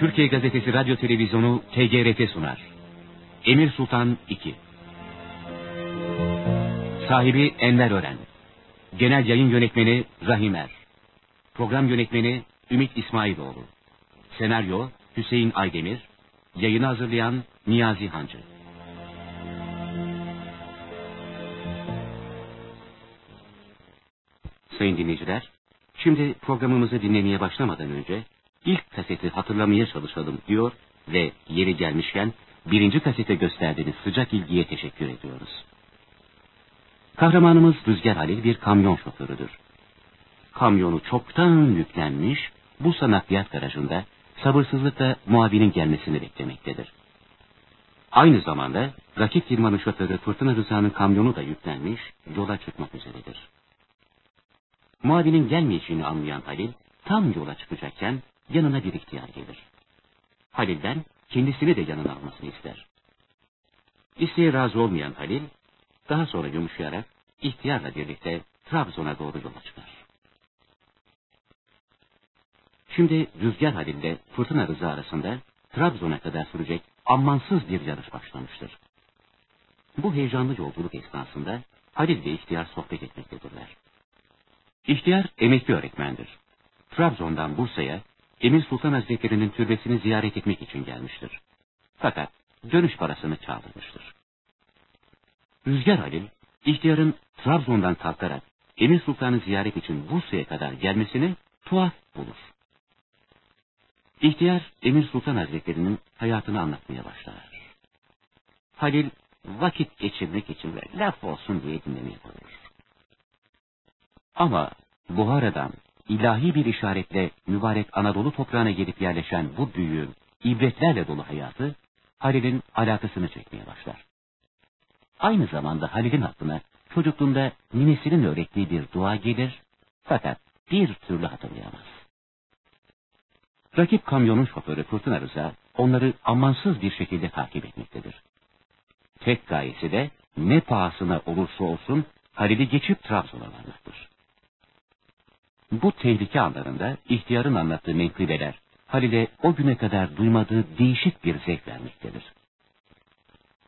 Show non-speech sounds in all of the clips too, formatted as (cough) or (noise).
Türkiye Gazetesi Radyo Televizyonu TGRT sunar. Emir Sultan 2 Sahibi Enver Ören. Genel yayın yönetmeni Rahim Er. Program yönetmeni Ümit İsmailoğlu. Senaryo Hüseyin Aydemir. Yayını hazırlayan Niyazi Hancı. Sayın dinleyiciler, şimdi programımızı dinlemeye başlamadan önce ilk kaseti hatırlamaya çalışalım diyor ve yeri gelmişken birinci kasete gösterdiğiniz sıcak ilgiye teşekkür ediyoruz. Kahramanımız Rüzgar Halil bir kamyon şoförüdür. Kamyonu çoktan yüklenmiş, bu nakliyat garajında sabırsızlıkla muavinin gelmesini beklemektedir. Aynı zamanda rakip firmanın şoförü Fırtına Rıza'nın kamyonu da yüklenmiş, yola çıkmak üzeredir. Muavinin gelmeyeceğini anlayan Halil, tam yola çıkacakken yanına bir ihtiyar gelir. Halil'den kendisini de yanına almasını ister. İsteğe razı olmayan Halil, daha sonra yumuşayarak ihtiyarla birlikte Trabzon'a doğru yola çıkar. Şimdi Rüzgar Halil ile Fırtına Rıza arasında Trabzon'a kadar sürecek ammansız bir yarış başlamıştır. Bu heyecanlı yolculuk esnasında Halil ve ihtiyar sohbet etmektedirler. İhtiyar emekli öğretmendir. Trabzon'dan Bursa'ya Emir Sultan Hazretleri'nin türbesini ziyaret etmek için gelmiştir. Fakat dönüş parasını çaldırmıştır. Rüzgar Halil, ihtiyarın Trabzon'dan kalkarak Emir Sultan'ı ziyaret için Bursa'ya kadar gelmesini tuhaf bulur. İhtiyar Emir Sultan Hazretleri'nin hayatını anlatmaya başlar. Halil vakit geçirmek için ve laf olsun diye dinlemeye koyulur. Ama Buhara'dan ilahi bir işaretle mübarek Anadolu toprağına gelip yerleşen bu büyüğün ibretlerle dolu hayatı Halil'in alakasını çekmeye başlar. Aynı zamanda Halil'in aklına çocukluğunda ninesinin öğrettiği bir dua gelir fakat bir türlü hatırlayamaz. Rakip kamyonun şoförü Fırtına Rıza onları amansız bir şekilde takip etmektedir. Tek gayesi de ne pahasına olursa olsun Halil'i geçip Trabzon'a varmaktır. Bu tehlike anlarında ihtiyarın anlattığı menkıbeler Halil'e o güne kadar duymadığı değişik bir zevk vermektedir.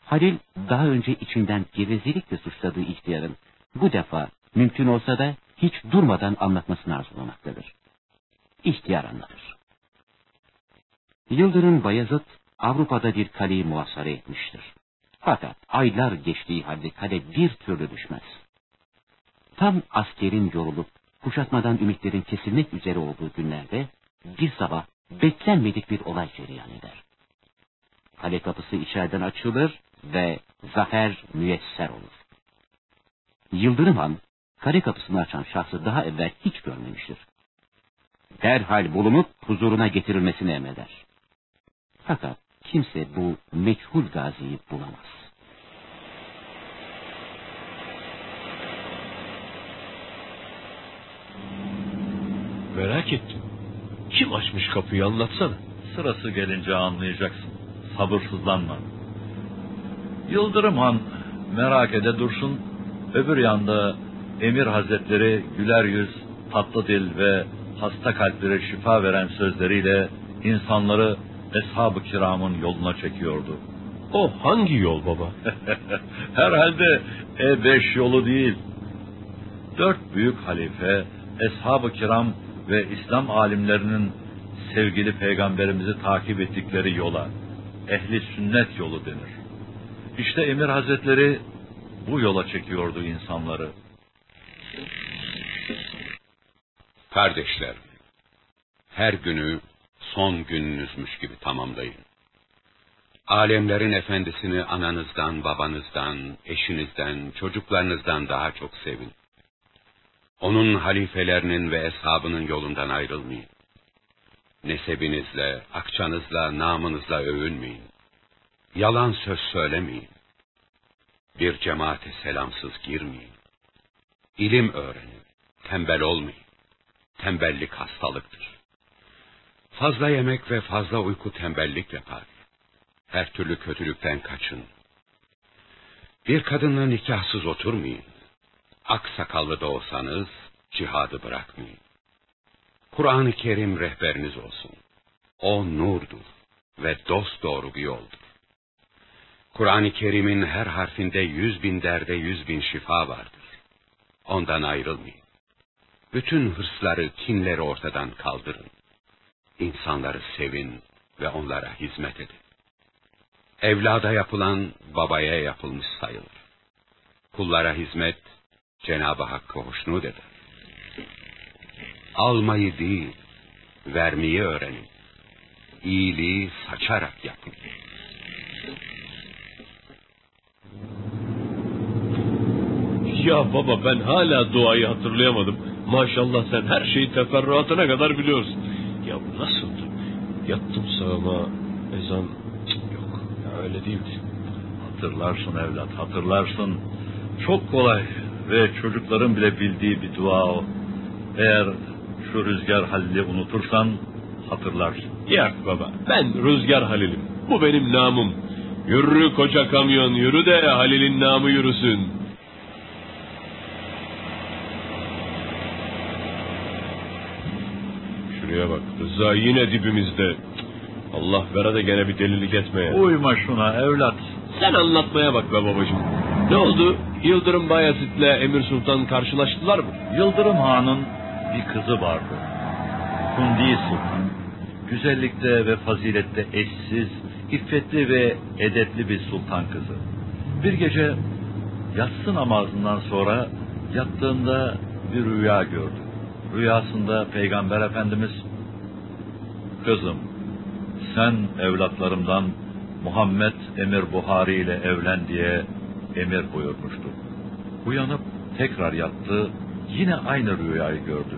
Halil daha önce içinden gevezelikle suçladığı ihtiyarın bu defa mümkün olsa da hiç durmadan anlatmasını arzulamaktadır. İhtiyar anlatır. Yıldırım Bayezid Avrupa'da bir kaleyi muhasara etmiştir. Fakat aylar geçtiği halde kale bir türlü düşmez. Tam askerin yorulup kuşatmadan ümitlerin kesilmek üzere olduğu günlerde bir sabah beklenmedik bir olay cereyan eder. Kale kapısı içeriden açılır ve zafer müyesser olur. Yıldırım Han, kale kapısını açan şahsı daha evvel hiç görmemiştir. Derhal bulunup huzuruna getirilmesini emreder. Fakat kimse bu meçhul gaziyi bulamaz. Merak ettim. Kim açmış kapıyı anlatsana. Sırası gelince anlayacaksın. Sabırsızlanma. Yıldırım Han merak ede dursun. Öbür yanda Emir Hazretleri güler yüz, tatlı dil ve hasta kalplere şifa veren sözleriyle insanları Eshab-ı Kiram'ın yoluna çekiyordu. O hangi yol baba? (laughs) Herhalde E5 yolu değil. Dört büyük halife, Eshab-ı Kiram ve İslam alimlerinin sevgili peygamberimizi takip ettikleri yola, ehli sünnet yolu denir. İşte Emir Hazretleri bu yola çekiyordu insanları. Kardeşler, her günü son gününüzmüş gibi tamamlayın. Alemlerin efendisini ananızdan, babanızdan, eşinizden, çocuklarınızdan daha çok sevin. Onun halifelerinin ve eshabının yolundan ayrılmayın. Nesebinizle, akçanızla, namınızla övünmeyin. Yalan söz söylemeyin. Bir cemaate selamsız girmeyin. İlim öğrenin, tembel olmayın. Tembellik hastalıktır. Fazla yemek ve fazla uyku tembellik yapar. Her türlü kötülükten kaçın. Bir kadınla nikahsız oturmayın. Ak sakallı da olsanız cihadı bırakmayın. Kur'an-ı Kerim rehberiniz olsun. O nurdur ve dost doğru bir yoldur. Kur'an-ı Kerim'in her harfinde yüz bin derde yüz bin şifa vardır. Ondan ayrılmayın. Bütün hırsları, kinleri ortadan kaldırın. İnsanları sevin ve onlara hizmet edin. Evlada yapılan babaya yapılmış sayılır. Kullara hizmet Cenab-ı Hakk'a hoşnut eder. Almayı değil, vermeyi öğrenin. İyiliği saçarak yapın. Ya baba ben hala duayı hatırlayamadım. Maşallah sen her şeyi teferruatına kadar biliyorsun. Ya bu nasıldı? Yattım sağıma ezan Cık, yok ya öyle değildi. Hatırlarsın evlat, hatırlarsın. Çok kolay ve çocukların bile bildiği bir dua o. Eğer şu rüzgar halini unutursan hatırlarsın. Yak baba ben Rüzgar Halil'im. Bu benim namım. Yürü koca kamyon yürü de Halil'in namı yürüsün. Şuraya bak Rıza yine dibimizde. Allah vera da gene bir delilik etmeye. Uyma şuna evlat. Sen anlatmaya bak be babacığım. Ne oldu? Yıldırım Bayezid'le Emir Sultan karşılaştılar mı? Yıldırım Han'ın bir kızı vardı. Kundi Sultan. Güzellikte ve fazilette eşsiz, iffetli ve edepli bir sultan kızı. Bir gece yatsı namazından sonra yattığında bir rüya gördü. Rüyasında Peygamber Efendimiz, Kızım, sen evlatlarımdan Muhammed Emir Buhari ile evlen diye emir buyurmuştu. Uyanıp tekrar yattı, yine aynı rüyayı gördü.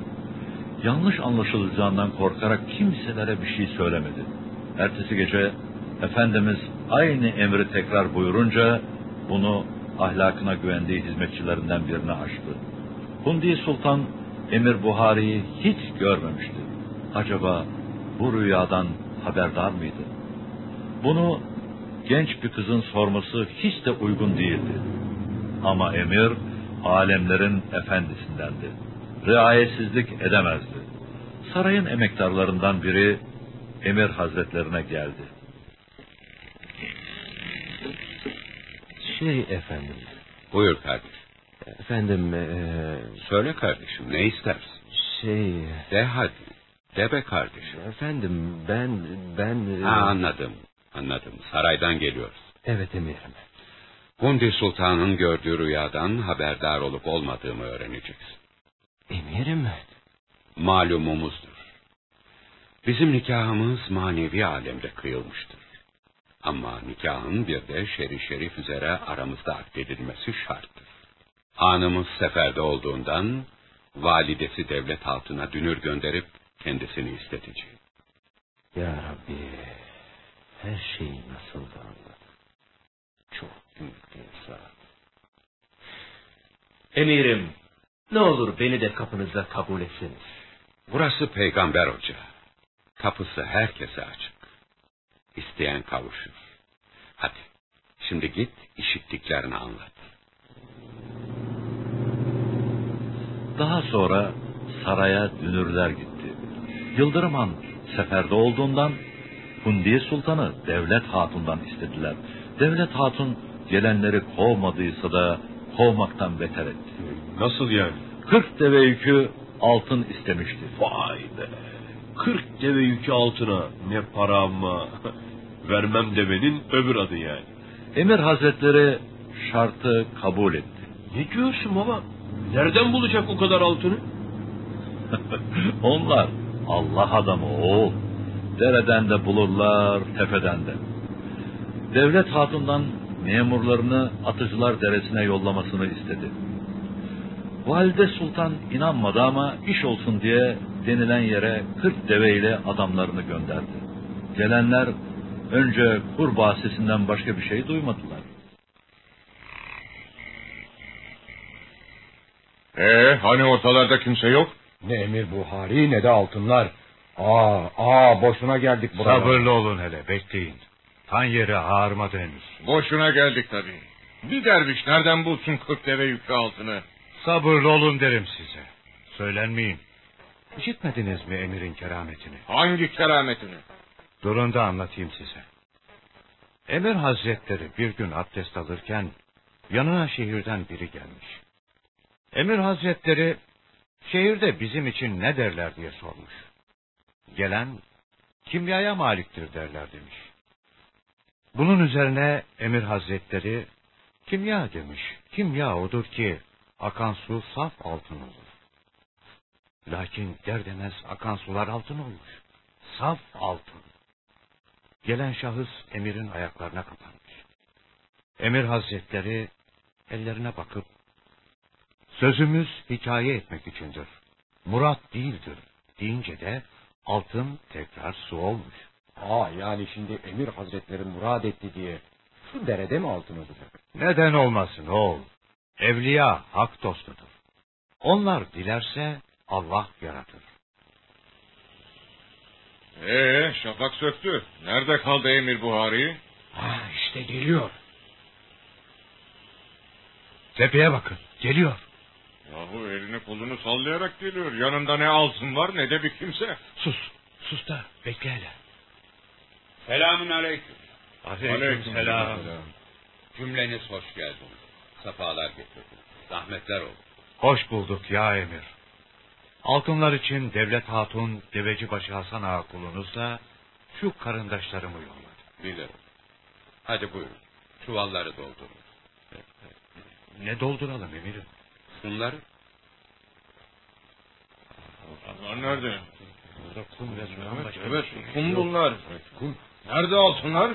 Yanlış anlaşılacağından korkarak kimselere bir şey söylemedi. Ertesi gece Efendimiz aynı emri tekrar buyurunca bunu ahlakına güvendiği hizmetçilerinden birine açtı. Hundi Sultan Emir Buhari'yi hiç görmemişti. Acaba bu rüyadan haberdar mıydı? Bunu genç bir kızın sorması hiç de uygun değildi. Ama emir alemlerin efendisindendi. Riayetsizlik edemezdi. Sarayın emektarlarından biri emir hazretlerine geldi. Şey efendim, Buyur kardeş. efendim eee, Söyle kardeşim ne istersin? şey, De hadi. De be kardeşim. efendim ben, ben... Ha anladım. Anladım. Saraydan geliyoruz. Evet emirim. Hundi Sultan'ın gördüğü rüyadan haberdar olup olmadığımı öğreneceksin. Emirim, Malumumuzdur. Bizim nikahımız manevi alemde kıyılmıştır. Ama nikahın bir de şer'i şerif üzere aramızda akdedilmesi şarttır. Hanımız seferde olduğundan validesi devlet altına dünür gönderip kendisini isteteceğim. ya Rabbi, her şeyi nasıl da anladım. Çok büyük insan. Emirim, ne olur beni de kapınıza kabul etseniz. Burası peygamber ocağı. Kapısı herkese açık. İsteyen kavuşur. Hadi şimdi git işittiklerini anlat. Daha sonra saraya dünürler gitti. Yıldırım Han seferde olduğundan Hundiye Sultan'ı Devlet Hatun'dan istediler. Devlet Hatun gelenleri kovmadıysa da kovmaktan beter etti. Nasıl yani? 40 deve yükü altın istemişti. Vay be. 40 deve yükü altına ne para ama. Vermem demenin öbür adı yani. Emir Hazretleri şartı kabul etti. Ne diyorsun baba? Nereden bulacak o kadar altını? (laughs) Onlar Allah adamı oğul. Dereden de bulurlar, tepeden de. Devlet hatundan memurlarını Atıcılar Deresi'ne yollamasını istedi. Valide Sultan inanmadı ama iş olsun diye denilen yere 40 deveyle adamlarını gönderdi. Gelenler önce kurbağa sesinden başka bir şey duymadılar. Ee, hani ortalarda kimse yok? Ne emir Buhari ne de altınlar. Aa, aa boşuna geldik buraya. Sabırlı olun hele, bekleyin. Tan yeri ağarmadı henüz. Boşuna geldik tabii. Bir derviş nereden bulsun kırk deve yükü altını? Sabırlı olun derim size. Söylenmeyin. İşitmediniz mi emirin kerametini? Hangi kerametini? Durun da anlatayım size. Emir Hazretleri bir gün abdest alırken yanına şehirden biri gelmiş. Emir Hazretleri şehirde bizim için ne derler diye sormuş. Gelen kimyaya maliktir derler demiş. Bunun üzerine Emir Hazretleri kimya demiş. Kimya odur ki akan su saf altın olur. Lakin der demez akan sular altın olmuş. Saf altın. Gelen şahıs emirin ayaklarına kapanmış. Emir Hazretleri ellerine bakıp sözümüz hikaye etmek içindir. Murat değildir deyince de altın tekrar su olmuş. Aa yani şimdi Emir Hazretleri murad etti diye şu derede mi altın olacak? Neden olmasın oğul? Evliya hak dostudur. Onlar dilerse Allah yaratır. Ee, şafak söktü. Nerede kaldı Emir Buhari? Ha işte geliyor. Tepeye bakın geliyor. Yahu elini kolunu sallayarak geliyor. Yanında ne altın var ne de bir kimse. Sus sus da bekle hele. Selamun aleyküm. Aleykümselam. Cümleniz hoş geldiniz. Safalar getirdiniz. Zahmetler oldu. Hoş bulduk ya emir. Altınlar için Devlet Hatun Devecibaşı Hasan Ağa kulunuzla şu karındaşlarımı yolladı. Bilirim. Hadi buyurun. Çuvalları doldurun. Ne dolduralım emirim? Şunları Bunlar nerede? Burada kum ve sudan başka Evet, bir şey kum bunlar. Kum. Nerede altınlar?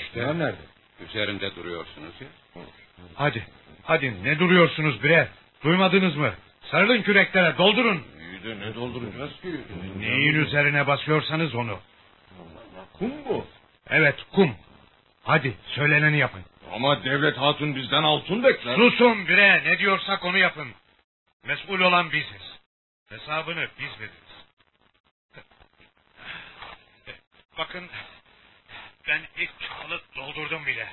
işte nerede? üzerinde duruyorsunuz ya. Hadi, hadi ne duruyorsunuz bre? Duymadınız mı? Sarılın küreklere doldurun. İyi de ne dolduracağız ki? Neyin üzerine basıyorsanız onu. Kum bu. Evet kum. Hadi söyleneni yapın. Ama devlet hatun bizden altın bekler. Susun bre ne diyorsak onu yapın. Mesul olan biziz. Hesabını biz veririz. Bakın ben ilk çuvalı doldurdum bile.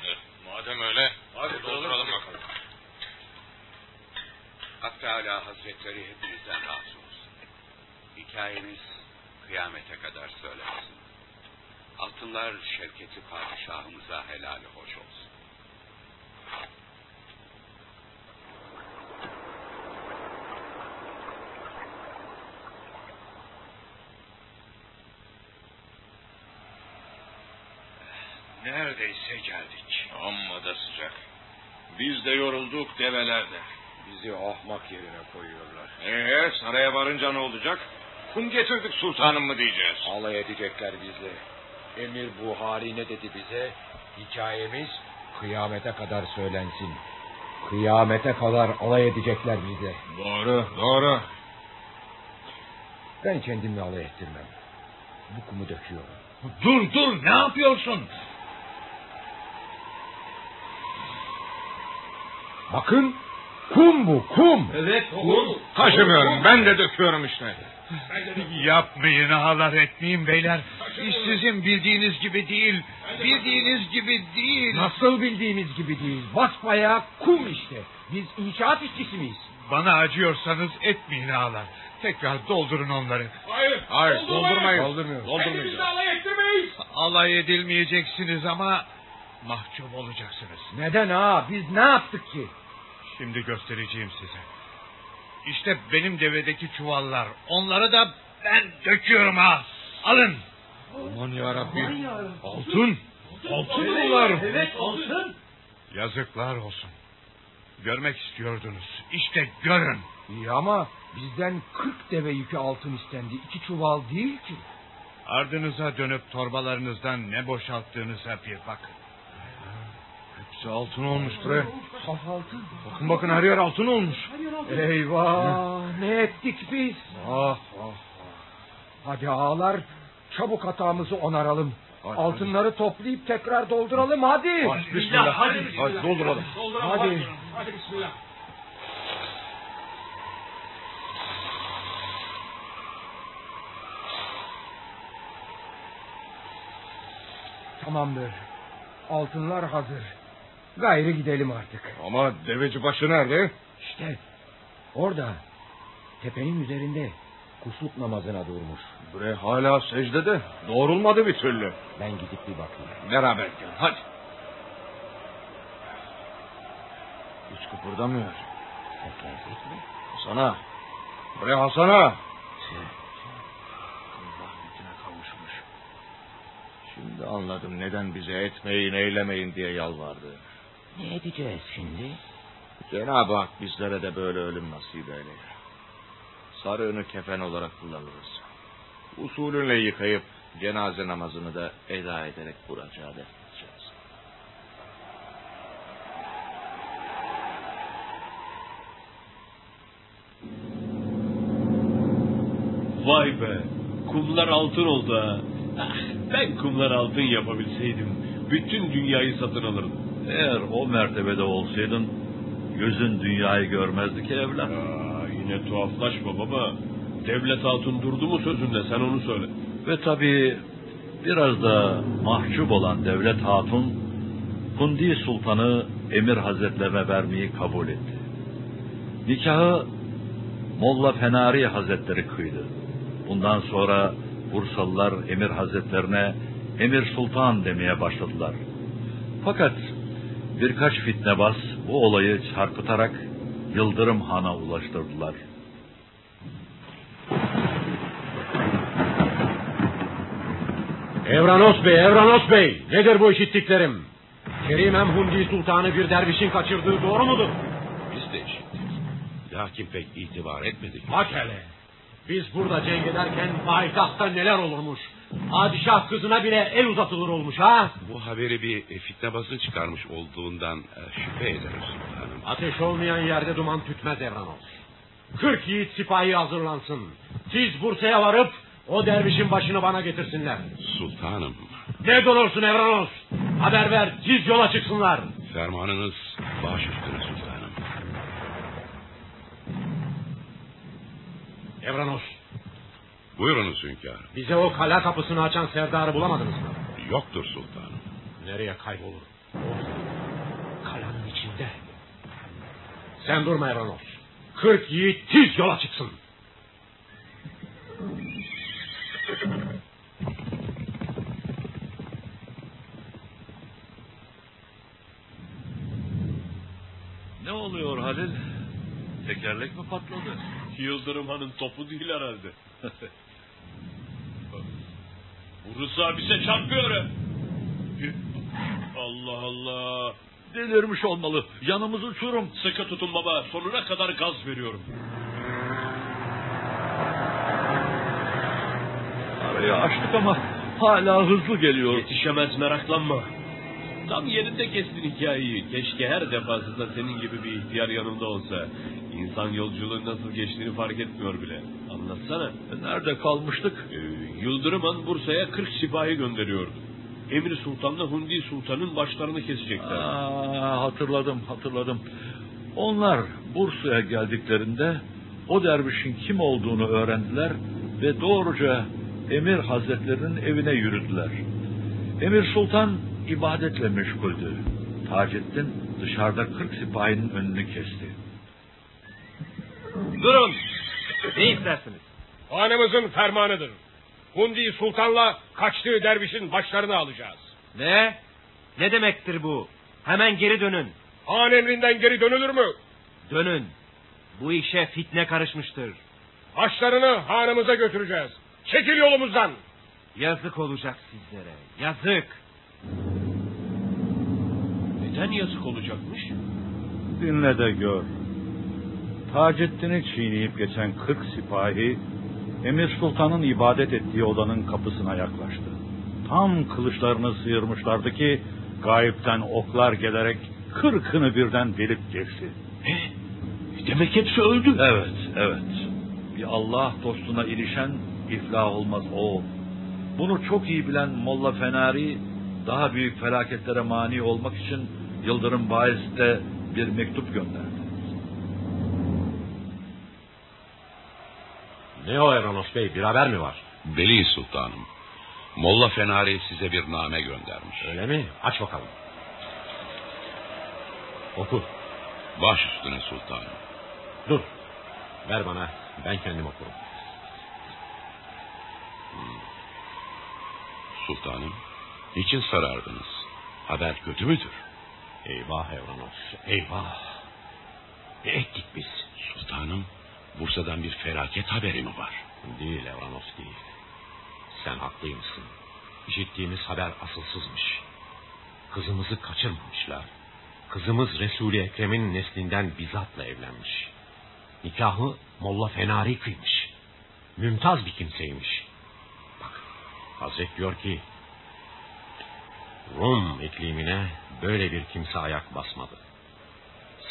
Madem öyle, hadi dolduralım bakalım. Hak Teala Hazretleri hepinizden razı olsun. Hikayeniz kıyamete kadar söylensin. Altınlar şevketi padişahımıza helali hoş olsun. Neredeyse geldik. Amma da sıcak. Biz de yorulduk develer de. Bizi ahmak yerine koyuyorlar. Ee, saraya varınca ne olacak? Kum getirdik sultanım mı diyeceğiz. Alay edecekler bizle. Emir Buhari ne dedi bize? Hikayemiz kıyamete kadar söylensin. Kıyamete kadar alay edecekler bize. Doğru, doğru. Ben kendimle alay ettirmem. Bu kumu döküyorum. Dur dur ne yapıyorsun? Bakın kum bu kum. Taşımıyorum, ben de döküyorum işte. Yapmayın ağlar etmeyin beyler. İş sizin bildiğiniz gibi değil. Bildiğiniz gibi değil. Nasıl bildiğimiz gibi değil. Basbayağı kum işte. Biz inşaat işçisi miyiz? Bana acıyorsanız etmeyin ağlar. Tekrar doldurun onları. Hayır, hayır, doldurmayız. Doldurmuyoruz. Doldurmayacağız. Alay edilmeyeceksiniz ama mahcup olacaksınız. Neden ha? Biz ne yaptık ki? Şimdi göstereceğim size. İşte benim devedeki çuvallar. Onları da ben döküyorum ha. Alın. Aman yarabbi. Altın. Altın bunlar. Yazıklar olsun. Görmek istiyordunuz. İşte görün. İyi ama bizden 40 deve yükü altın istendi. İki çuval değil ki. Ardınıza dönüp torbalarınızdan ne boşalttığınıza bir bakın. Hepsi altın olmuş bre. Saf altın. Bakın bakın her yer altın olmuş. Eyvah ne ettik biz? Ah, ah, ah. Hadi ağalar çabuk hatamızı onaralım. Altınları toplayıp tekrar dolduralım hadi. Bismillah. Hadi, hadi dolduralım. Hadi. Tamamdır. Altınlar hazır. Gayrı gidelim artık. Ama deveci başı nerede? İşte orada tepenin üzerinde kuşluk namazına durmuş. Bre hala secdede. Doğrulmadı bir türlü. Ben gidip bir bakayım. Beraber gel hadi. Hiç kıpırdamıyor. Seslenecek mi? Hasan'a. Bre Hasan'a. Gücüne kavuşmuş. Şimdi anladım neden bize etmeyin eylemeyin diye yalvardı. Ne edeceğiz şimdi? Cenab-ı Hak bizlere de böyle ölüm nasip eyle. Sarığını kefen olarak kullanırız. Usulünle yıkayıp cenaze namazını da eda ederek buracağı defnedeceğiz. Vay be. Kumlar altın oldu ha. Ah, ben kumlar altın yapabilseydim bütün dünyayı satın alırdım. Eğer o mertebede olsaydın gözün dünyayı görmezdi ki evlat. Yine tuhaflaşma baba. Devlet hatun durdu mu sözünde sen onu söyle. Ve tabii biraz da mahcup olan devlet hatun Hundi Sultan'ı emir hazretlerine vermeyi kabul etti. Nikahı Molla Fenari Hazretleri kıydı. Bundan sonra Bursalılar emir hazretlerine Emir Sultan demeye başladılar. Fakat birkaç fitnebaz bu olayı çarpıtarak Yıldırım Han'a ulaştırdılar. Evranos Bey, Evranos Bey. Nedir bu işittiklerim? Kerim Emhundi Sultan'ı bir dervişin kaçırdığı doğru mudur? Biz de işittik. Lakin pek itibar etmedik. Bak hele. Biz burada cenk ederken payitahtta neler olurmuş. Padişah kızına bile el uzatılır olmuş ha. Bu haberi bir e, fitnebazın çıkarmış olduğundan e, şüphe ederiz sultanım. Ateş olmayan yerde duman tütmez Evranos. Kırk yiğit sipahi hazırlansın. Siz Bursa'ya varıp o dervişin başını bana getirsinler. Sultanım, Ne durursun Evranos? Haber ver, siz yola çıksınlar. fermanınız baş üstüne sultanım. Evranos, Buyurunuz hünkârım. bize o kale kapısını açan serdarı bulamadınız mı? Yoktur sultanım. Nereye kaybolur? Orada. Kalanın içinde. Sen durma Evranos. Kırk yiğit tiz yola çıksın. Ne oluyor Halil? Tekerlek mi patladı? Yıldırım Han'ın topu değil herhalde. Bu Rıza bize çarpıyor. Allah Allah. Delirmiş olmalı. Yanımız uçurum. Sıkı tutun baba. Sonuna kadar gaz veriyorum. Arayı açtık ama hala hızlı geliyor. Yetişemez meraklanma. Tam yerinde kestin hikayeyi. Keşke her defasında senin gibi bir ihtiyar yanında olsa. İnsan yolculuğun nasıl geçtiğini fark etmiyor bile. Anlatsana. Nerede kalmıştık? Ee, Yıldırım Han Bursa'ya 40 sipahi gönderiyordu. Emir Sultan'la Hundi Sultan'ın başlarını kesecekler. Aa, hatırladım, hatırladım. Onlar Bursa'ya geldiklerinde o dervişin kim olduğunu öğrendiler ve doğruca Emir Hazretlerinin evine yürüdüler. Emir Sultan ibadetle meşguldü. Taceddin dışarıda 40 sipahinin önünü kesti. Durun. Ne istersiniz? Hanımızın fermanıdır. Hundi Sultan'la kaçtığı dervişin başlarını alacağız. Ne? Ne demektir bu? Hemen geri dönün. Han emrinden geri dönülür mü? Dönün. Bu işe fitne karışmıştır. Başlarını hanımıza götüreceğiz. Çekil yolumuzdan. Yazık olacak sizlere. Yazık. Neden yazık olacakmış? Dinle de gör. Taceddin'i çiğneyip geçen kırk sipahi Emir Sultan'ın ibadet ettiği odanın kapısına yaklaştı. Tam kılıçlarını sıyırmışlardı ki gayipten oklar gelerek kırkını birden delip geçti. Demek hepsi öldü. Evet, evet. Bir Allah dostuna ilişen iflah olmaz o. Bunu çok iyi bilen Molla Fenari daha büyük felaketlere mani olmak için Yıldırım Bayezid'e bir mektup gönderdi. Ne o Eranos Bey? Bir haber mi var? Veli sultanım. Molla Fenari size bir name göndermiş. Öyle mi? Aç bakalım. Oku. Baş üstüne sultanım. Dur. Ver bana. Ben kendim okurum. Sultanım? Niçin sarardınız? Haber kötü müdür? Eyvah Evranos, eyvah. Ne ettik biz? Sultanım, Bursa'dan bir felaket haberi mi var? Değil Evranos değil. Sen haklıymışsın. İşittiğimiz haber asılsızmış. Kızımızı kaçırmamışlar. Kızımız Resul-i Ekrem'in neslinden bizatla evlenmiş. Nikahı Molla Fenari kıymış. Mümtaz bir kimseymiş. Hazret diyor ki Rum iklimine böyle bir kimse ayak basmadı.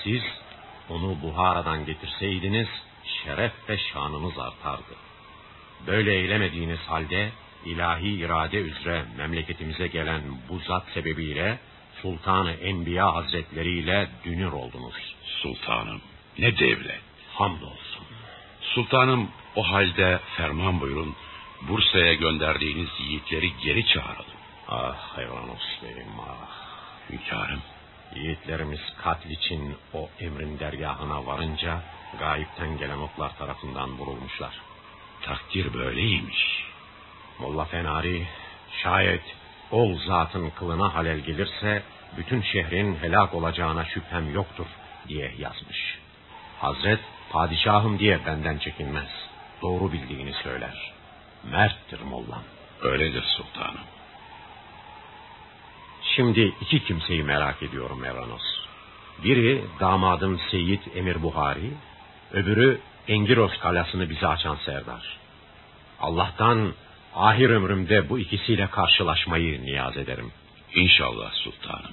Siz onu Buhara'dan getirseydiniz şeref ve şanınız artardı. Böyle eylemediğiniz halde ilahi irade üzere memleketimize gelen bu zat sebebiyle Sultan-ı Enbiya Hazretleri ile dünür oldunuz. Sultanım, ne devlet. Hamdolsun. Sultanım, o halde ferman buyurun, Bursa'ya gönderdiğiniz yiğitleri geri çağıralım. Ah hayvanos benim ah. Hünkârım, Yiğitlerimiz katil için o emrin dergahına varınca gayipten gelen oklar tarafından vurulmuşlar. takdir böyleymiş. Molla Fenari şayet ol zatın kılına halel gelirse bütün şehrin helak olacağına şüphem yoktur diye yazmış. Hazret padişahım diye benden çekinmez. Doğru bildiğini söyler. Merttir mollam. Öyledir sultanım. Şimdi iki kimseyi merak ediyorum Mevranos. Biri damadım Seyit Emir Buhari, öbürü Engiros kalasını bize açan Serdar. Allah'tan ahir ömrümde bu ikisiyle karşılaşmayı niyaz ederim. İnşallah sultanım.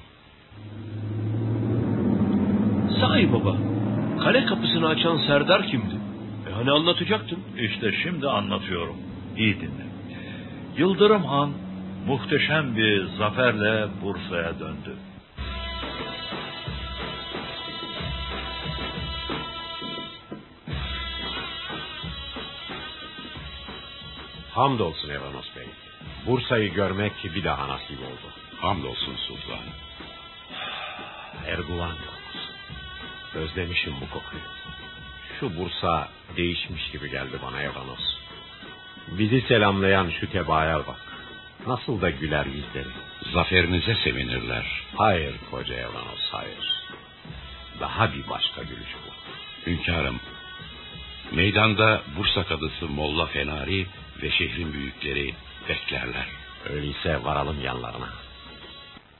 Sahi baba, kale kapısını açan Serdar kimdi? E hani anlatacaktın? İşte şimdi anlatıyorum. İyi dinle. Yıldırım Han muhteşem bir zaferle Bursa'ya döndü. Hamdolsun Evanos Bey. Bursa'yı görmek bir daha nasip oldu. Hamdolsun sultanım. Erguvan kokusu. Özlemişim bu kokuyu. Şu Bursa değişmiş gibi geldi bana Evanos. Bizi selamlayan şu tebaya bak. Nasıl da güler yüzleri. Zaferinize sevinirler. Hayır koca Evanos hayır. Daha bir başka gülüş bu. Hünkârım, meydanda Bursa kadısı Molla Fenari ve şehrin büyükleri beklerler. Öyleyse varalım yanlarına.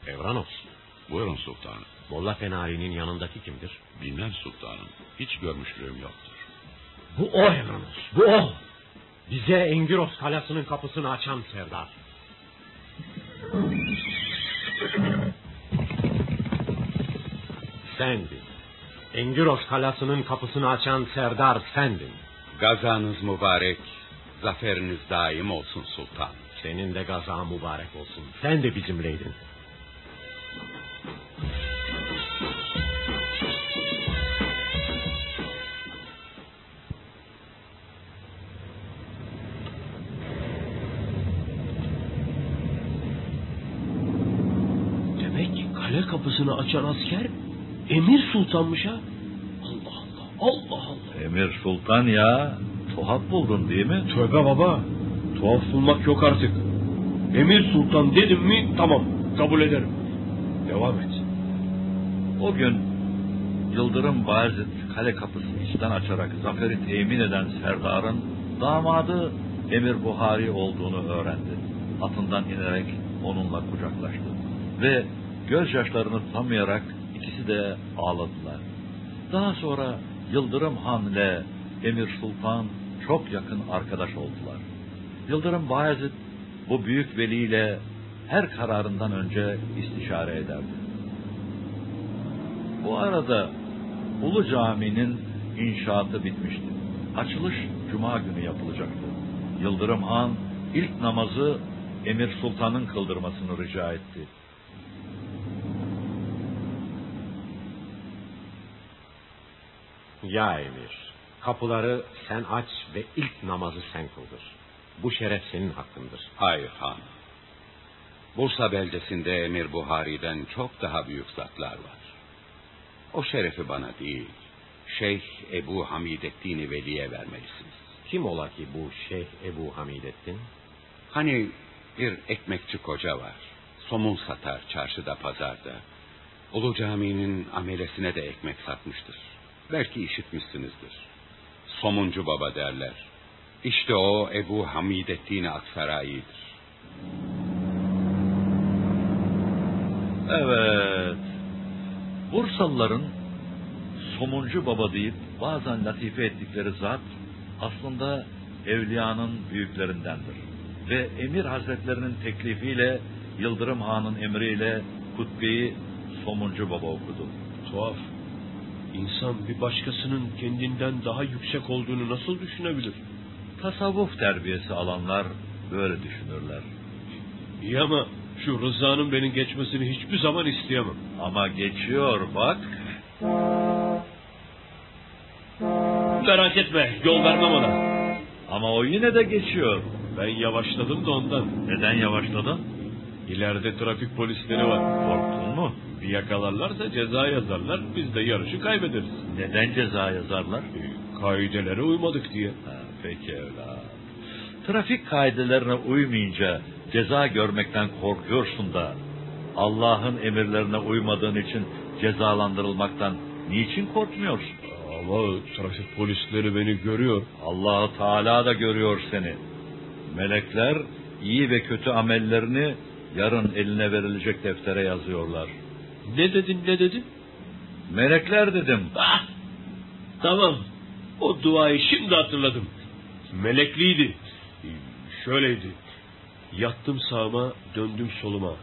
Evranos, Buyurun sultanım. Molla Fenari'nin yanındaki kimdir? Bilmem sultanım. Hiç görmüşlüğüm yoktur. Bu o Evranos, bu o. Bize Engiros kalasının kapısını açan Serdar. Sendin. Engiros kalasının kapısını açan Serdar sendin. Gazanız mübarek, zaferiniz daim olsun sultan. Senin de gazan mübarek olsun. Sen de bizimleydin. Açan asker Emir Sultan'mış ha. Allah Allah, Allah Allah. Emir Sultan ya tuhaf buldun değil mi? Tövbe baba. Tuhaf bulmak yok artık. Emir Sultan dedim mi tamam kabul ederim. Devam et. O gün Yıldırım Bayezid kale kapısını içten açarak zaferi temin eden Serdar'ın damadı Emir Buhari olduğunu öğrendi. Atından inerek onunla kucaklaştı. Ve gözyaşlarını tutamayarak ikisi de ağladılar. Daha sonra Yıldırım Han ile Emir Sultan çok yakın arkadaş oldular. Yıldırım Bayezid bu büyük veliyle her kararından önce istişare ederdi. Bu arada Ulu Cami'nin inşaatı bitmişti. Açılış Cuma günü yapılacaktı. Yıldırım Han ilk namazı Emir Sultan'ın kıldırmasını rica etti. Ya Emir, kapıları sen aç ve ilk namazı sen kıldır. Bu şeref senin hakkındır. Hayır han. Bursa beldesinde Emir Buhari'den çok daha büyük zatlar var. O şerefi bana değil, Şeyh Ebu Hamidettin'i Veli'ye vermelisiniz. Kim ola ki bu Şeyh Ebu Hamidettin? Hani Bir ekmekçi koca var. Somun satar çarşıda pazarda. Ulu Cami'nin amelesine de ekmek satmıştır. Belki işitmişsinizdir. Somuncu baba derler. İşte o Ebu Hamidettin Aksaray'ıdır. Evet. Bursalıların somuncu baba deyip bazen latife ettikleri zat aslında evliyanın büyüklerindendir. Ve emir hazretlerinin teklifiyle Yıldırım Han'ın emriyle kutbeyi somuncu baba okudu. Tuhaf. İnsan bir başkasının kendinden daha yüksek olduğunu nasıl düşünebilir? Tasavvuf terbiyesi alanlar böyle düşünürler. İyi ama şu Rıza'nın beni geçmesini hiçbir zaman isteyemem. Ama geçiyor bak. Merak etme yol vermem ona. Ama o yine de geçiyor. Ben yavaşladım da ondan. Neden yavaşladın? İleride trafik polisleri var. Korktun mu? Yakalarlarsa ceza yazarlar biz de yarışı kaybederiz. Neden ceza yazarlar? E, kaidelere uymadık diye. Ha, peki evlat. Trafik kaidelerine uymayınca ceza görmekten korkuyorsun da Allah'ın emirlerine uymadığın için cezalandırılmaktan niçin korkmuyorsun? Ama trafik polisleri beni görüyor. Allahu Teala da görüyor seni. Melekler iyi ve kötü amellerini yarın eline verilecek deftere yazıyorlar. Ne dedin ne dedin? Melekler dedim. Ah, tamam. O duayı şimdi hatırladım. Melekliydi. Şöyleydi. Yattım sağıma, döndüm soluma.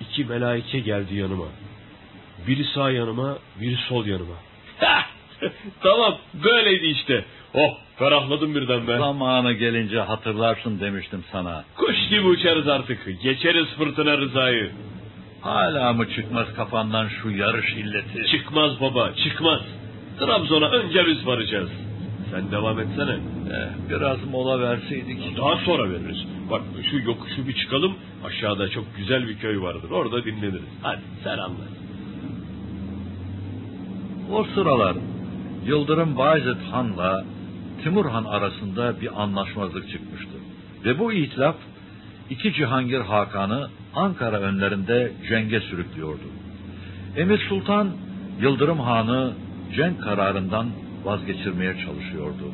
İki melaike geldi yanıma. Biri sağ yanıma, biri sol yanıma. (laughs) tamam, böyleydi işte. Oh, ferahladım birden ben. Zamanı gelince hatırlarsın demiştim sana. Kuş gibi uçarız artık. Geçeriz fırtına rızayı. Hala mı çıkmaz kafandan şu yarış illeti? Çıkmaz baba, çıkmaz. Trabzon'a önce biz varacağız. Sen devam etsene. Eh, biraz mola verseydik. Daha sonra veririz. Bak şu yokuşu bir çıkalım. Aşağıda çok güzel bir köy vardır. Orada dinleniriz. Hadi sen anla. O sıralar Yıldırım Bayezid Han'la Timur Han arasında bir anlaşmazlık çıkmıştı. Ve bu itilaf iki Cihangir Hakan'ı Ankara önlerinde cenge sürüklüyordu. Emir Sultan Yıldırım Han'ı cenk kararından vazgeçirmeye çalışıyordu.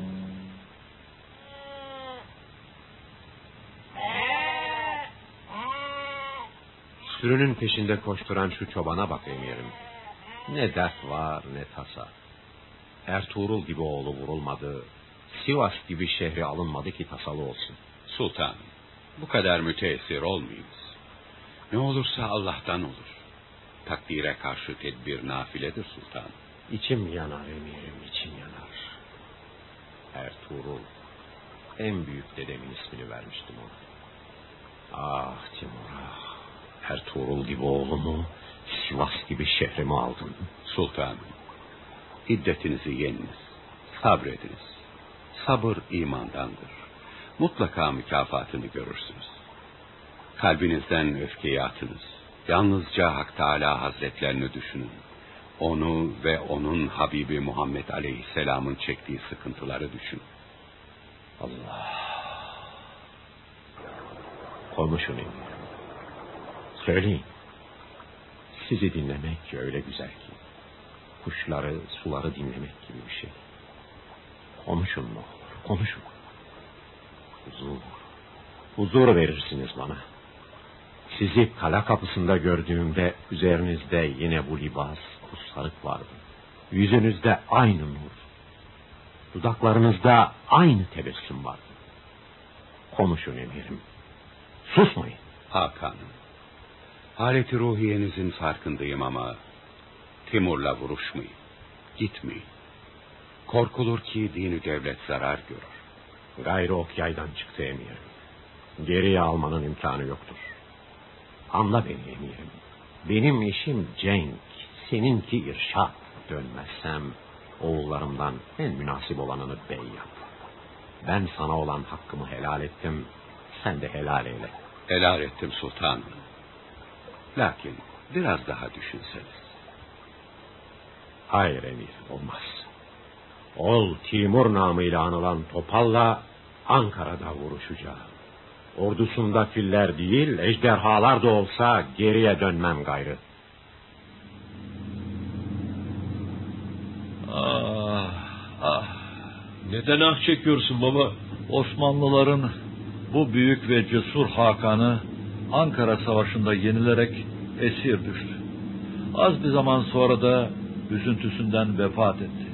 Sürünün peşinde koşturan şu çobana bak emirim. Ne dert var ne tasa. Ertuğrul gibi oğlu vurulmadı. Sivas gibi şehri alınmadı ki tasalı olsun. Sultan, bu kadar müteessir olmayınız. Ne olursa Allah'tan olur. Takdire karşı tedbir nafiledir sultan. İçim yanar emirim, içim yanar. Ertuğrul, en büyük dedemin ismini vermiştim ona. Ah Timur ah. Ertuğrul gibi oğlumu, Sivas gibi şehrimi aldın. Sultanım, hiddetinizi yeniniz, sabrediniz. Sabır imandandır. Mutlaka mükafatını görürsünüz. Kalbinizden öfkeyi atınız. Yalnızca Hak Teala Hazretlerini düşünün. Onu ve onun Habibi Muhammed Aleyhisselam'ın çektiği sıkıntıları düşün. Allah. Konuşun emirim. Söyleyin. Sizi dinlemek öyle güzel ki. Kuşları, suları dinlemek gibi bir şey. Konuşun olur, konuşun. Huzur, huzur verirsiniz bana. Sizi kala kapısında gördüğümde üzerinizde yine bu libas, bu sarık vardı. Yüzünüzde aynı nur. Dudaklarınızda aynı tebessüm vardı. Konuşun emirim. Susmayın. Hakan'ım, haleti ruhiyenizin farkındayım ama Timur'la vuruşmayın, gitmeyin. Korkulur ki dini devlet zarar görür. Gayrı ok yaydan çıktı emirim. Geriye almanın imkanı yoktur. Anla beni emirim. Benim işim cenk, seninki irşat. Dönmezsem oğullarımdan en münasip olanını bey yap. Ben sana olan hakkımı helal ettim, sen de helal eyle. Helal ettim sultanım. Lakin biraz daha düşünseniz. Hayır emir, olmaz. Ol Timur namıyla anılan Topal'la Ankara'da vuruşacağım. Ordusunda filler değil, ejderhalar da olsa geriye dönmem gayrı. Ah, ah. Neden ah çekiyorsun baba? Osmanlıların bu büyük ve cesur Hakan'ı Ankara Savaşı'nda yenilerek esir düştü. Az bir zaman sonra da üzüntüsünden vefat etti.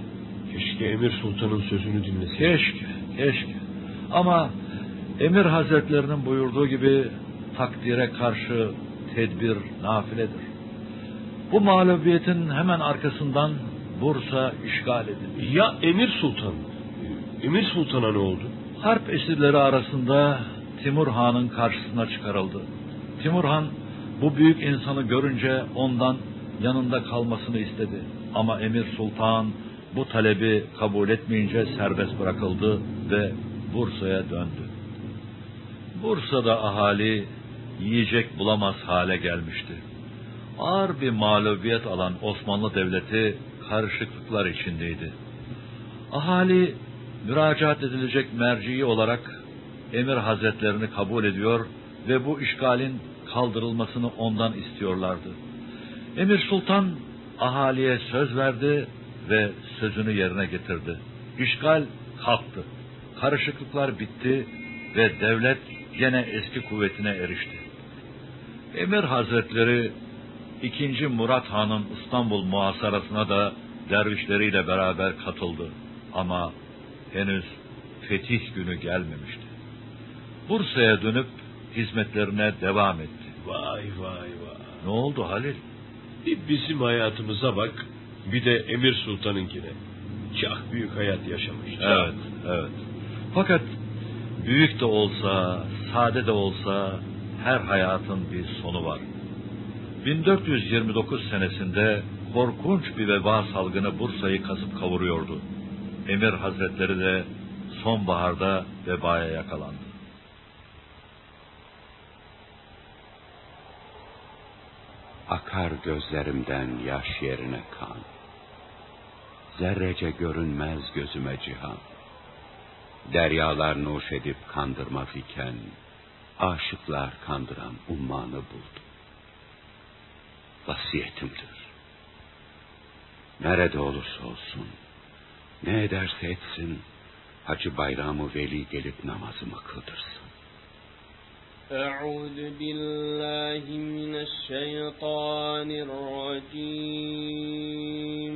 Keşke Emir Sultan'ın sözünü dinleseydim. Keşke, keşke. Ama Emir Hazretlerinin buyurduğu gibi takdire karşı tedbir nafiledir. Bu mağlubiyetin hemen arkasından Bursa işgal edildi. Ya Emir Sultan? Emir Sultan'a ne oldu? Harp esirleri arasında Timur Han'ın karşısına çıkarıldı. Timur Han bu büyük insanı görünce ondan yanında kalmasını istedi. Ama Emir Sultan bu talebi kabul etmeyince serbest bırakıldı ve Bursa'ya döndü. Bursa'da ahali yiyecek bulamaz hale gelmişti. Ağır bir mağlubiyet alan Osmanlı Devleti karışıklıklar içindeydi. Ahali müracaat edilecek merci olarak Emir Hazretlerini kabul ediyor ve bu işgalin kaldırılmasını ondan istiyorlardı. Emir Sultan ahaliye söz verdi ve sözünü yerine getirdi. İşgal kalktı. Karışıklıklar bitti ve devlet gene eski kuvvetine erişti. Emir Hazretleri 2. Murat Han'ın İstanbul muhasarasına da dervişleriyle beraber katıldı. Ama henüz fetih günü gelmemişti. Bursa'ya dönüp hizmetlerine devam etti. Vay vay vay. Ne oldu Halil? Bir bizim hayatımıza bak, bir de Emir Sultan'ınkine. Çok büyük hayat yaşamış. Evet, evet. Fakat büyük de olsa, sade de olsa her hayatın bir sonu var. 1429 senesinde korkunç bir veba salgını Bursa'yı kasıp kavuruyordu. Emir Hazretleri de sonbaharda vebaya yakalandı. Akar gözlerimden yaş yerine kan. Zerrece görünmez gözüme cihan Deryalar nuş edip kandırmaz iken, aşıklar kandıran ummanı buldum. Vasiyetimdir. Nerede olursa olsun, ne ederse etsin, Hacı Bayramı Veli gelip namazımı kıldırsın. أعوذ بالله من الشيطان الرجيم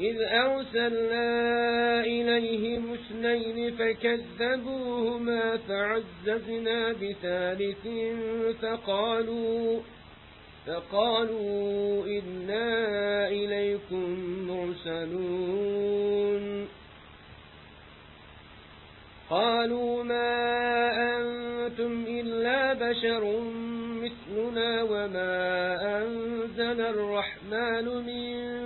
إذ أرسلنا إليهم اثنين فكذبوهما فعززنا بثالث فقالوا فقالوا إنا إليكم مرسلون. قالوا ما أنتم إلا بشر مثلنا وما أنزل الرحمن من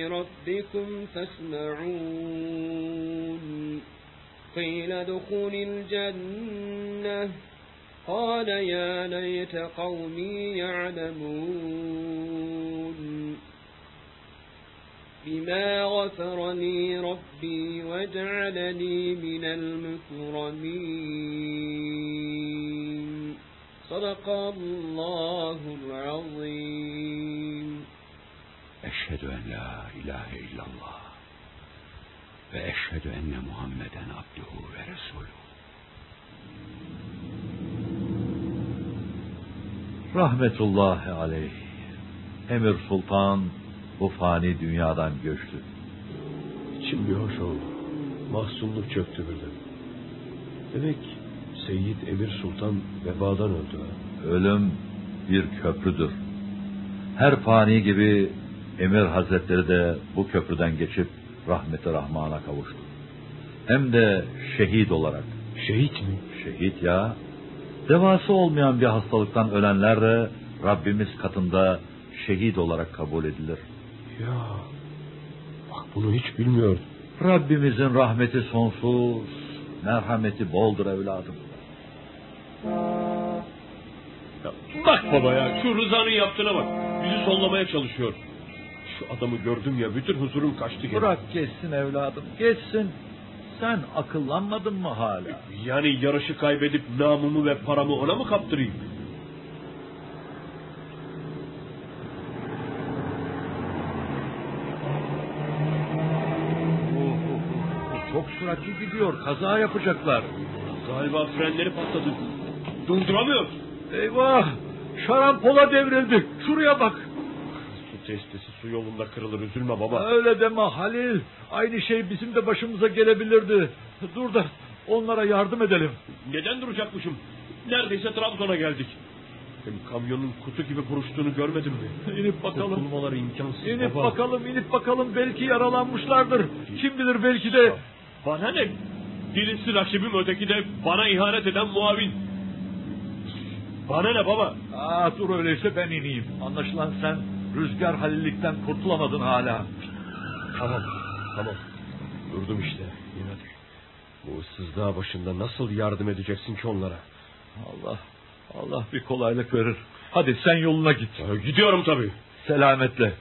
بربكم فاسمعون. قيل ادخل الجنة. قال يا ليت قومي يعلمون. بما غفر لي ربي وجعلني من المكرمين. صدق الله العظيم. أشهد أن لا ilahe illallah ve eşhedü enne Muhammeden abduhu ve resulü. Rahmetullahi aleyh. Emir Sultan bu fani dünyadan göçtü. İçim bir hoş oldu. Mahzunluk çöktü birden. Demek Seyyid Emir Sultan vebadan öldü. Ha? Ölüm bir köprüdür. Her fani gibi Emir Hazretleri de bu köprüden geçip rahmeti Rahman'a kavuştu. Hem de şehit olarak. Şehit mi? Şehit ya. Devası olmayan bir hastalıktan ölenler de Rabbimiz katında şehit olarak kabul edilir. Ya bak bunu hiç bilmiyordum. Rabbimizin rahmeti sonsuz, merhameti boldur evladım. Ya, bak baba ya şu Rıza'nın yaptığına bak. Bizi sollamaya çalışıyor. Şu adamı gördüm ya bütün huzurum kaçtı. gene. Bırak geçsin evladım, geçsin. Sen akıllanmadın mı hala? Yani yarışı kaybedip namumu ve paramı ona mı kaptırayım? Çok süratli gidiyor, kaza yapacaklar. Galiba frenleri patladı. Durduramıyor. Eyvah! Şarampola devrildi. Şuraya bak. Su testisi su yolunda kırılır üzülme baba. Öyle deme Halil. Aynı şey bizim de başımıza gelebilirdi. Dur da onlara yardım edelim. Neden duracakmışım? Neredeyse Trabzon'a geldik. Hem kamyonun kutu gibi buruştuğunu görmedin mi? (laughs) İnip bakalım. Kurtulmaları imkansız İnip baba. bakalım, inip bakalım. Belki yaralanmışlardır. Kim bilir belki de. Bana ne? Birisi rakibim öteki de bana ihanet eden muavin. Bana ne baba? Aa, dur öyleyse ben ineyim. Anlaşılan sen Rüzgar Halillikten kurtulamadın hala. Tamam, tamam. Durdum işte. İn hadi. Bu ıssızlığa başında nasıl yardım edeceksin ki onlara? Allah, Allah bir kolaylık verir. Hadi sen yoluna git. gidiyorum tabii. Selametle.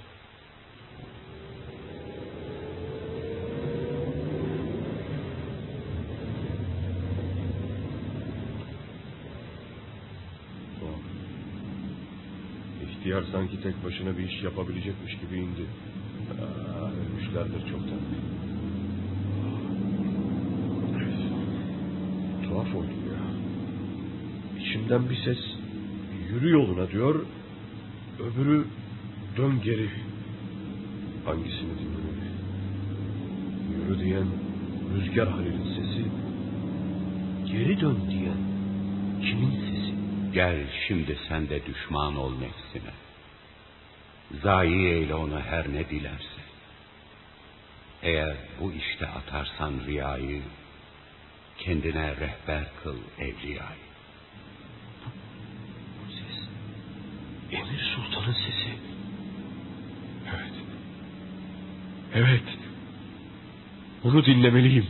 İhtiyar sanki tek başına bir iş yapabilecekmiş gibi indi. Aa, ölmüşlerdir çoktan. Tuhaf oldu ya. İçimden bir ses yürü yoluna diyor. Öbürü dön geri. Hangisini dinlemeli? Yürü diyen Rüzgar Halil'in sesi. Geri dön diyen kimin? Gel şimdi sen de düşman ol nefsine. Zayi eyle onu her ne dilerse. Eğer bu işte atarsan riyayı, kendine rehber kıl evliyayı. Bu ses Emir Sultan'ın sesi. Evet. Evet. Onu dinlemeliyim.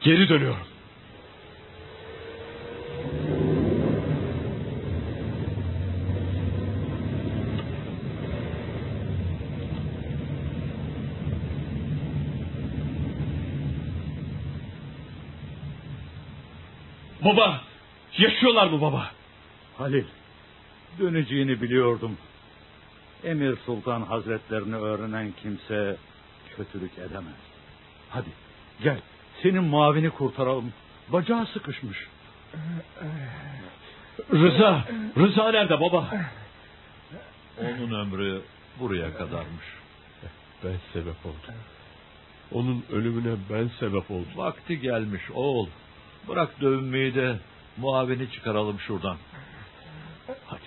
Geri dönüyorum. Baba, yaşıyorlar mı baba? Halil, döneceğini biliyordum. Emir Sultan Hazretlerini öğrenen kimse kötülük edemez. Hadi gel, senin mavini kurtaralım. Bacağı sıkışmış. Rıza, Rıza nerede baba? Onun ömrü buraya kadarmış. Ben sebep oldum. Onun ölümüne ben sebep oldum. Vakti gelmiş oğul. Bırak dövünmeyi de muavini çıkaralım şuradan. Hadi.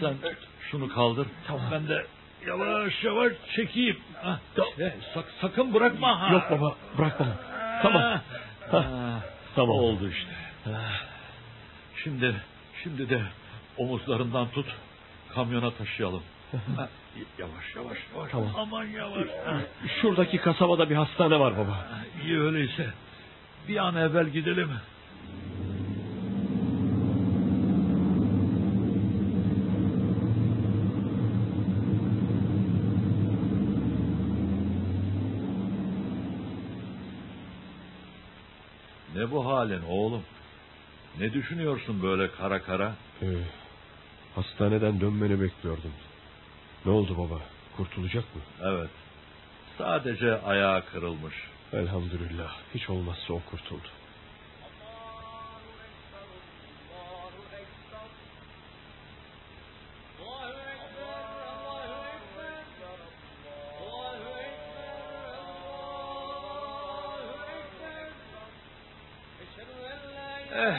Sen şunu kaldır. Ben de yavaş yavaş çekeyim. Ha, e, sak- sakın bırakma. Ha. Yok baba, bırakma. Tamam. Ha. Ha, tamam. Oldu işte. Şimdi şimdi de omuzlarından tut. Kamyona taşıyalım. Ha, yavaş yavaş yavaş. Tamam. Aman yavaş. Şuradaki kasabada bir hastane var baba. İyi öyleyse. Bir an evvel gidelim. Ne bu halin oğlum? Ne düşünüyorsun böyle kara kara? Ee, hastaneden dönmeni bekliyordum. Ne oldu baba? Kurtulacak mı? Evet. Sadece ayağı kırılmış. Elhamdülillah. Hiç olmazsa o kurtuldu. Eh,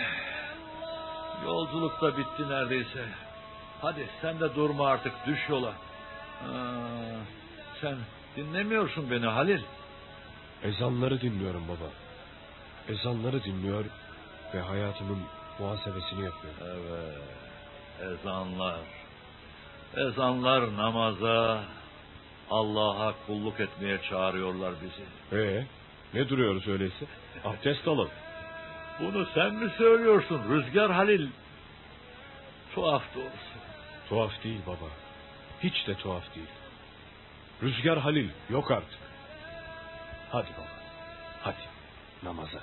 yolculuk da bitti neredeyse. Hadi sen de durma artık düş yola. Aa, sen dinlemiyorsun beni Halil. Ezanları dinliyorum baba. Ezanları dinliyor ve hayatımın muhasebesini yapıyorum. Evet. Ezanlar. Ezanlar namaza, Allah'a kulluk etmeye çağırıyorlar bizi. Ee, ne duruyoruz öyleyse? (laughs) Abdest alın. Bunu sen mi söylüyorsun Rüzgar Halil? Tuhaf doğrusu. Tuhaf değil baba. Hiç de tuhaf değil. Rüzgar Halil yok artık. Hadi baba. Hadi namaza.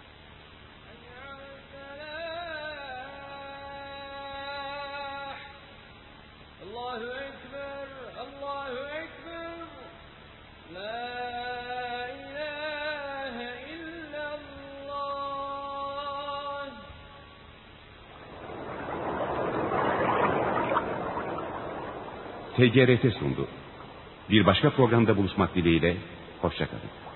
Allahu Ekber, Allahu Ekber. La ilahe illallah. TGRT sundu. Bir başka programda buluşmak dileğiyle, hoşçakalın.